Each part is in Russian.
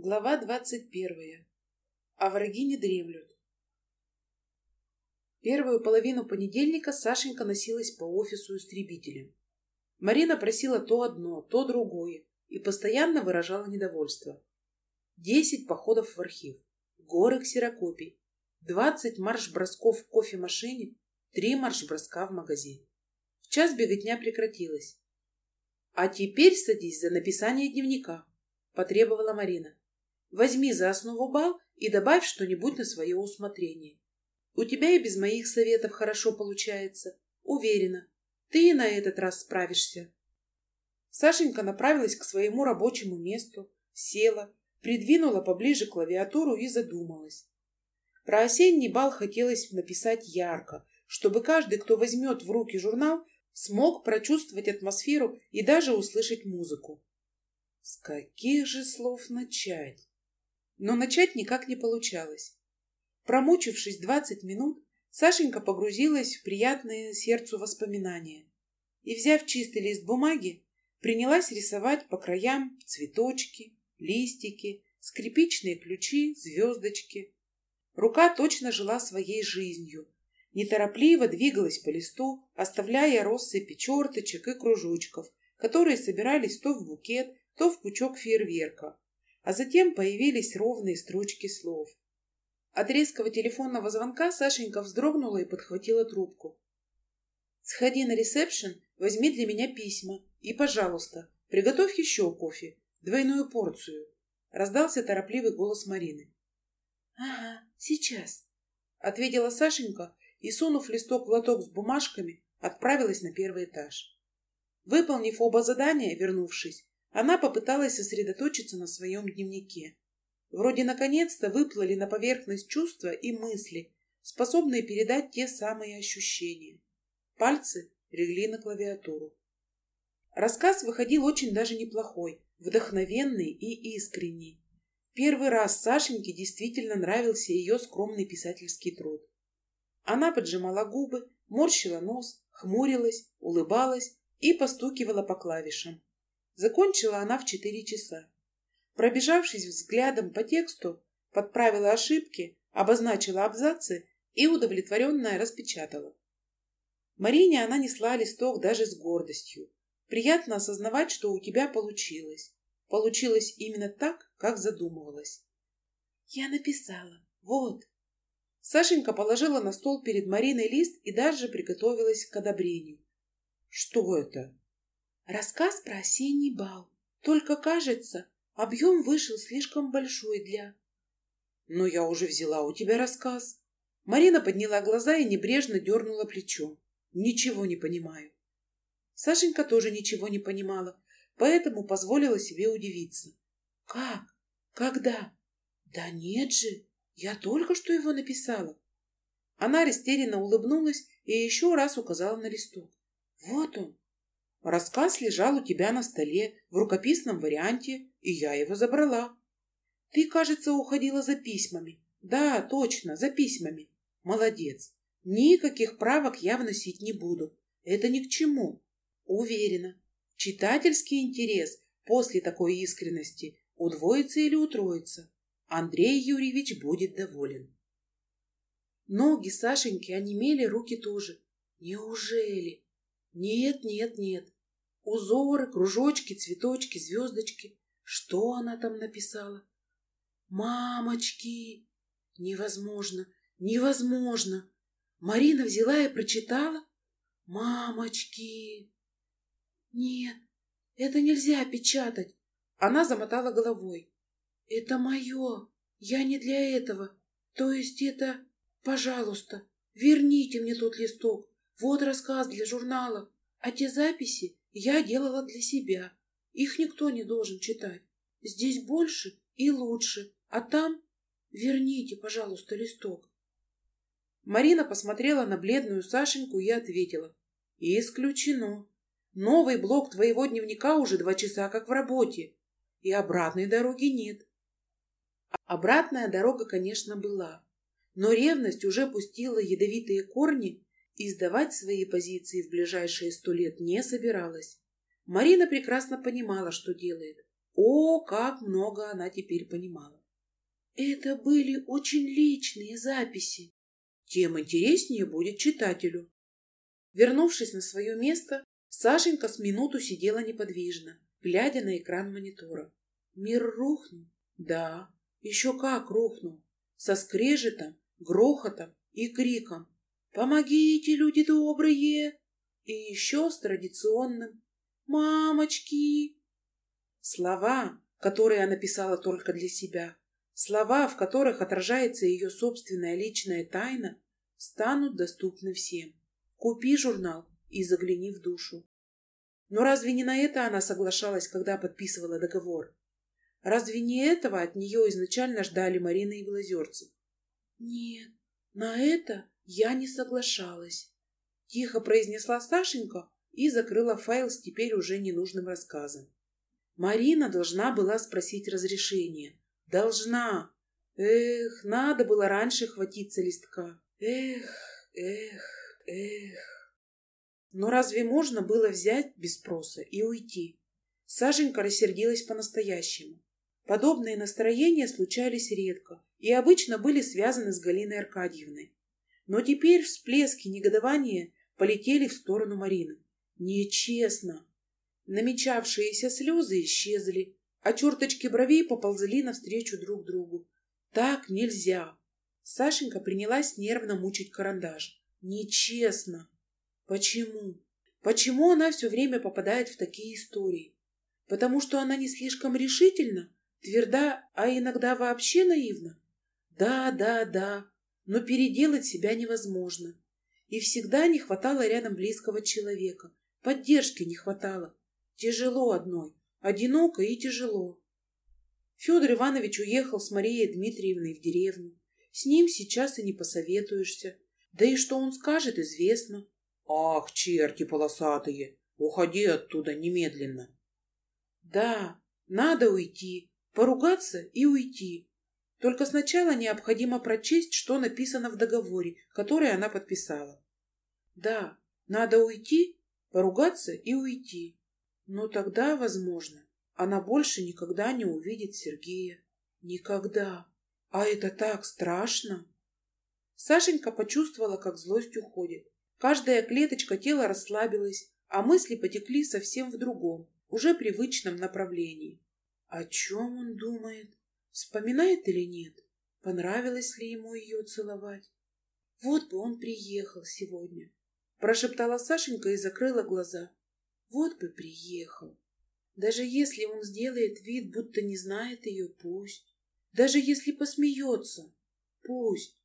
Глава двадцать первая. А враги не дремлют. Первую половину понедельника Сашенька носилась по офису истребителем. Марина просила то одно, то другое и постоянно выражала недовольство. Десять походов в архив, горы ксерокопий, двадцать марш-бросков в кофемашине, три марш-броска в магазин. В час беготня прекратилась. «А теперь садись за написание дневника», — потребовала Марина. «Возьми за основу бал и добавь что-нибудь на свое усмотрение. У тебя и без моих советов хорошо получается. Уверена, ты и на этот раз справишься». Сашенька направилась к своему рабочему месту, села, придвинула поближе клавиатуру и задумалась. Про осенний бал хотелось написать ярко, чтобы каждый, кто возьмет в руки журнал, смог прочувствовать атмосферу и даже услышать музыку. С каких же слов начать? Но начать никак не получалось. Промучившись двадцать минут, Сашенька погрузилась в приятные сердцу воспоминания и, взяв чистый лист бумаги, принялась рисовать по краям цветочки, листики, скрипичные ключи, звездочки. Рука точно жила своей жизнью, неторопливо двигалась по листу, оставляя россыпи черточек и кружочков, которые собирались то в букет, то в пучок фейерверка, а затем появились ровные строчки слов. От резкого телефонного звонка Сашенька вздрогнула и подхватила трубку. «Сходи на ресепшн, возьми для меня письма и, пожалуйста, приготовь еще кофе, двойную порцию», — раздался торопливый голос Марины. «Ага, сейчас», — ответила Сашенька и, сунув листок в лоток с бумажками, отправилась на первый этаж. Выполнив оба задания, вернувшись, она попыталась сосредоточиться на своем дневнике. Вроде наконец-то выплыли на поверхность чувства и мысли, способные передать те самые ощущения. Пальцы легли на клавиатуру. Рассказ выходил очень даже неплохой, вдохновенный и искренний. Первый раз Сашеньке действительно нравился ее скромный писательский труд. Она поджимала губы, морщила нос, хмурилась, улыбалась и постукивала по клавишам. Закончила она в четыре часа. Пробежавшись взглядом по тексту, подправила ошибки, обозначила абзацы и удовлетворенная распечатала. Марине она несла листок даже с гордостью. Приятно осознавать, что у тебя получилось. Получилось именно так, как задумывалась. Я написала. Вот. Сашенька положила на стол перед Мариной лист и даже приготовилась к одобрению. Что это? Рассказ про осенний бал. Только, кажется, объем вышел слишком большой для... Но я уже взяла у тебя рассказ. Марина подняла глаза и небрежно дернула плечом. Ничего не понимаю. Сашенька тоже ничего не понимала, поэтому позволила себе удивиться. Как? Когда? Да нет же, я только что его написала. Она растерянно улыбнулась и еще раз указала на листок. Вот он. Рассказ лежал у тебя на столе в рукописном варианте, и я его забрала. Ты, кажется, уходила за письмами. Да, точно, за письмами. Молодец. Никаких правок я вносить не буду. Это ни к чему. Уверена. Читательский интерес после такой искренности удвоится или утроится. Андрей Юрьевич будет доволен. Ноги Сашеньки онемели, руки тоже. Неужели? Нет, нет, нет. Узоры, кружочки, цветочки, звездочки. Что она там написала? Мамочки! Невозможно, невозможно. Марина взяла и прочитала. Мамочки! Нет, это нельзя печатать. Она замотала головой. Это мое. Я не для этого. То есть это... Пожалуйста, верните мне тот листок. Вот рассказ для журнала. А те записи я делала для себя. Их никто не должен читать. Здесь больше и лучше. А там... Верните, пожалуйста, листок. Марина посмотрела на бледную Сашеньку и ответила. Исключено. Новый блок твоего дневника уже два часа как в работе. И обратной дороги нет. Обратная дорога, конечно, была, но ревность уже пустила ядовитые корни и сдавать свои позиции в ближайшие сто лет не собиралась. Марина прекрасно понимала, что делает. О, как много она теперь понимала. Это были очень личные записи. Тем интереснее будет читателю. Вернувшись на свое место, Сашенька с минуту сидела неподвижно, глядя на экран монитора. Мир рухнул? Да, еще как рухнул. Со скрежетом, грохотом и криком. «Помогите, люди добрые!» И еще с традиционным «Мамочки!» Слова, которые она писала только для себя, слова, в которых отражается ее собственная личная тайна, станут доступны всем. Купи журнал и загляни в душу. Но разве не на это она соглашалась, когда подписывала договор? Разве не этого от нее изначально ждали Марина и Белозерцев? Нет, на это я не соглашалась. Тихо произнесла Сашенька и закрыла файл с теперь уже ненужным рассказом. Марина должна была спросить разрешение. Должна. Эх, надо было раньше хватиться листка. Эх, эх, эх. Но разве можно было взять без спроса и уйти? Сашенька рассердилась по-настоящему. Подобные настроения случались редко и обычно были связаны с Галиной Аркадьевной. Но теперь всплески негодования полетели в сторону Марины. Нечестно. Намечавшиеся слезы исчезли, а черточки бровей поползли навстречу друг другу. Так нельзя. Сашенька принялась нервно мучить карандаш. Нечестно. Почему? Почему она все время попадает в такие истории? Потому что она не слишком решительна Тверда, а иногда вообще наивна? Да, да, да, но переделать себя невозможно. И всегда не хватало рядом близкого человека. Поддержки не хватало. Тяжело одной, одиноко и тяжело. Федор Иванович уехал с Марией Дмитриевной в деревню. С ним сейчас и не посоветуешься. Да и что он скажет, известно. Ах, черти полосатые, уходи оттуда немедленно. Да, надо уйти, поругаться и уйти. Только сначала необходимо прочесть, что написано в договоре, который она подписала. Да, надо уйти, поругаться и уйти. Но тогда, возможно, она больше никогда не увидит Сергея. Никогда. А это так страшно. Сашенька почувствовала, как злость уходит. Каждая клеточка тела расслабилась, а мысли потекли совсем в другом, уже привычном направлении. О чем он думает? Вспоминает или нет? Понравилось ли ему ее целовать? Вот бы он приехал сегодня. Прошептала Сашенька и закрыла глаза. Вот бы приехал. Даже если он сделает вид, будто не знает ее, пусть. Даже если посмеется, пусть.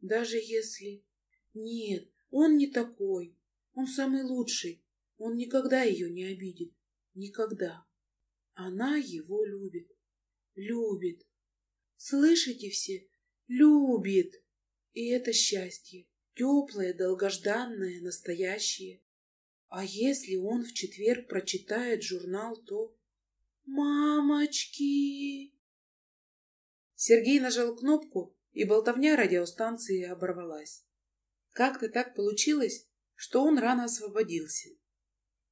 Даже если... Нет, он не такой. Он самый лучший. Он никогда ее не обидит. Никогда. Она его любит. Любит. Слышите все? Любит. И это счастье. Теплое, долгожданное, настоящее. А если он в четверг прочитает журнал, то... Мамочки! Сергей нажал кнопку, и болтовня радиостанции оборвалась. Как-то так получилось, что он рано освободился.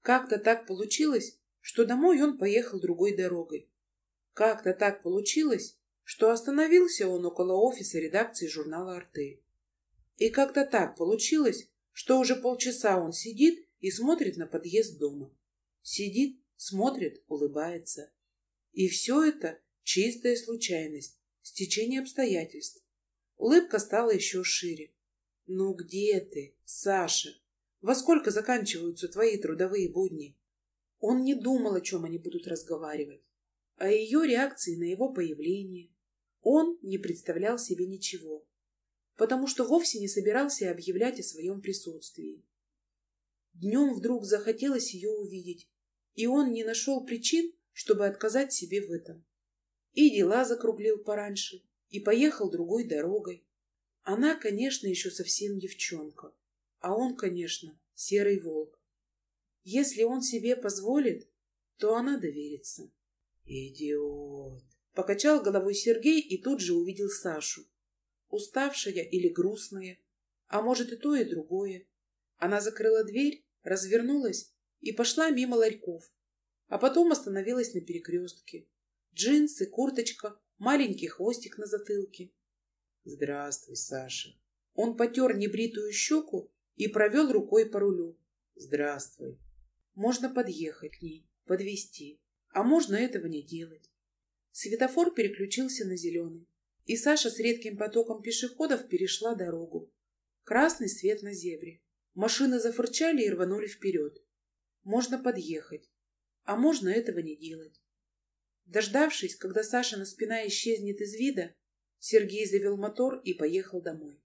Как-то так получилось, что домой он поехал другой дорогой. Как-то так получилось, что остановился он около офиса редакции журнала «Артель». И как-то так получилось, что уже полчаса он сидит и смотрит на подъезд дома. Сидит, смотрит, улыбается. И все это чистая случайность, стечение обстоятельств. Улыбка стала еще шире. «Ну где ты, Саша? Во сколько заканчиваются твои трудовые будни?» Он не думал, о чем они будут разговаривать, о ее реакции на его появление. Он не представлял себе ничего, потому что вовсе не собирался объявлять о своем присутствии. Днем вдруг захотелось ее увидеть, и он не нашел причин, чтобы отказать себе в этом. И дела закруглил пораньше, и поехал другой дорогой. Она, конечно, еще совсем девчонка, а он, конечно, серый волк. Если он себе позволит, то она доверится. Идиот! Покачал головой Сергей и тут же увидел Сашу. Уставшая или грустная, а может и то, и другое. Она закрыла дверь, развернулась и пошла мимо ларьков, а потом остановилась на перекрестке. Джинсы, курточка, маленький хвостик на затылке. Здравствуй, Саша. Он потер небритую щеку и провел рукой по рулю. Здравствуй. Можно подъехать к ней, подвести, а можно этого не делать. Светофор переключился на зеленый, и Саша с редким потоком пешеходов перешла дорогу. Красный свет на зебре. Машины зафырчали и рванули вперед. Можно подъехать, а можно этого не делать. Дождавшись, когда Сашина спина исчезнет из вида, Сергей завел мотор и поехал домой.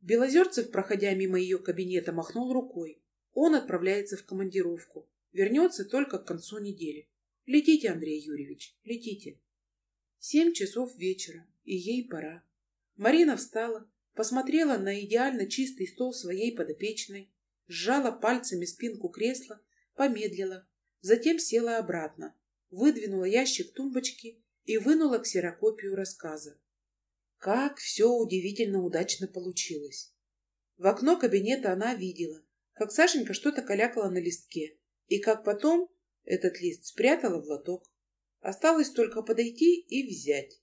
Белозерцев, проходя мимо ее кабинета, махнул рукой. Он отправляется в командировку. Вернется только к концу недели. Летите, Андрей Юрьевич, летите. Семь часов вечера, и ей пора. Марина встала, посмотрела на идеально чистый стол своей подопечной, сжала пальцами спинку кресла, помедлила, затем села обратно, выдвинула ящик тумбочки и вынула ксерокопию рассказа. Как все удивительно удачно получилось. В окно кабинета она видела, как Сашенька что-то калякала на листке, и как потом этот лист спрятала в лоток. Осталось только подойти и взять.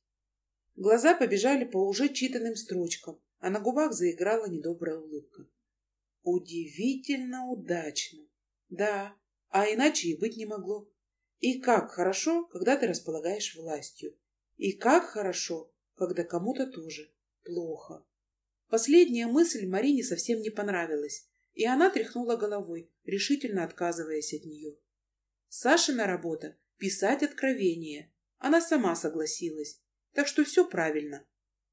Глаза побежали по уже читанным строчкам, а на губах заиграла недобрая улыбка. Удивительно удачно. Да, а иначе и быть не могло. И как хорошо, когда ты располагаешь властью. И как хорошо, когда кому-то тоже плохо. Последняя мысль Марине совсем не понравилась, и она тряхнула головой, решительно отказываясь от нее. Сашина работа — писать откровения. Она сама согласилась, так что все правильно.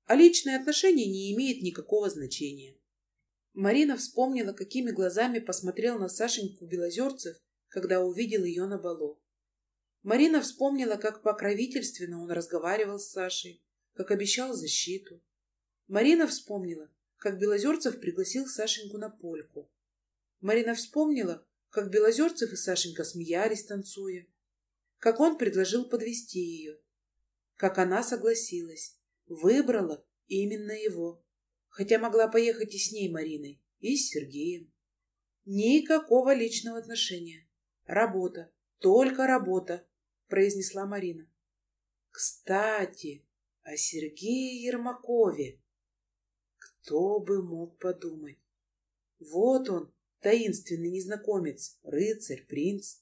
А личные отношения не имеют никакого значения. Марина вспомнила, какими глазами посмотрел на Сашеньку Белозерцев, когда увидел ее на балу. Марина вспомнила, как покровительственно он разговаривал с Сашей, как обещал защиту. Марина вспомнила, как Белозерцев пригласил Сашеньку на польку. Марина вспомнила, как Белозерцев и Сашенька смеялись, танцуя, как он предложил подвести ее, как она согласилась, выбрала именно его, хотя могла поехать и с ней Мариной, и с Сергеем. Никакого личного отношения. Работа, только работа, произнесла Марина. Кстати, о Сергее Ермакове. Кто бы мог подумать? Вот он, таинственный незнакомец, рыцарь, принц.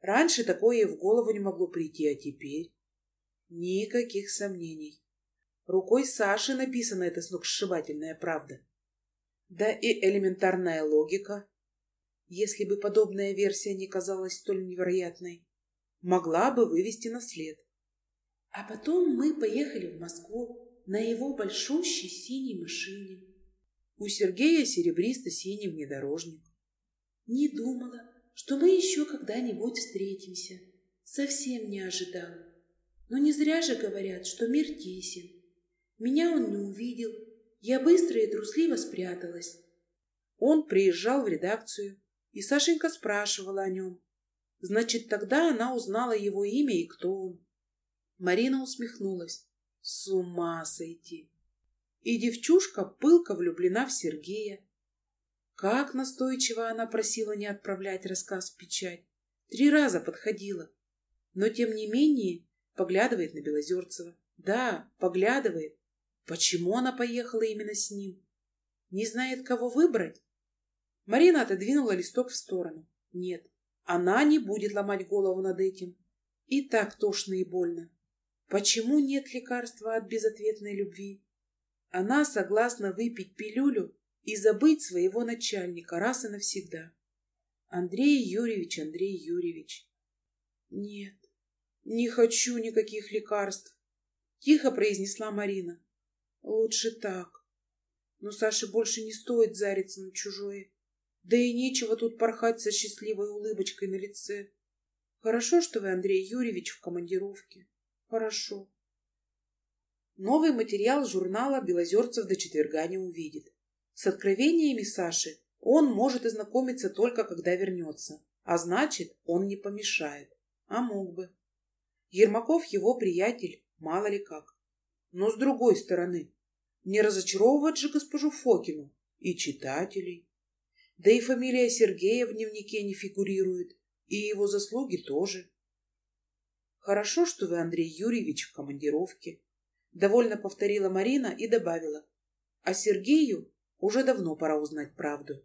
Раньше такое и в голову не могло прийти, а теперь... Никаких сомнений. Рукой Саши написана эта сногсшибательная правда. Да и элементарная логика, если бы подобная версия не казалась столь невероятной могла бы вывести на след. А потом мы поехали в Москву на его большущей синей машине. У Сергея серебристо-синий внедорожник. Не думала, что мы еще когда-нибудь встретимся. Совсем не ожидала. Но не зря же говорят, что мир тесен. Меня он не увидел. Я быстро и трусливо спряталась. Он приезжал в редакцию, и Сашенька спрашивала о нем. Значит, тогда она узнала его имя и кто он. Марина усмехнулась. С ума сойти! И девчушка пылко влюблена в Сергея. Как настойчиво она просила не отправлять рассказ в печать. Три раза подходила. Но, тем не менее, поглядывает на Белозерцева. Да, поглядывает. Почему она поехала именно с ним? Не знает, кого выбрать? Марина отодвинула листок в сторону. Нет, она не будет ломать голову над этим. И так тошно и больно. Почему нет лекарства от безответной любви? Она согласна выпить пилюлю и забыть своего начальника раз и навсегда. Андрей Юрьевич, Андрей Юрьевич. Нет, не хочу никаких лекарств, тихо произнесла Марина. Лучше так. Но Саше больше не стоит зариться на чужое. Да и нечего тут порхать со счастливой улыбочкой на лице. Хорошо, что вы, Андрей Юрьевич, в командировке. Хорошо. Новый материал журнала Белозерцев до четверга не увидит. С откровениями Саши он может ознакомиться только когда вернется, а значит, он не помешает. А мог бы. Ермаков его приятель, мало ли как. Но с другой стороны, не разочаровывать же госпожу Фокину и читателей. Да и фамилия Сергея в дневнике не фигурирует, и его заслуги тоже. Хорошо, что вы, Андрей Юрьевич, в командировке. Довольно повторила Марина и добавила. А Сергею уже давно пора узнать правду.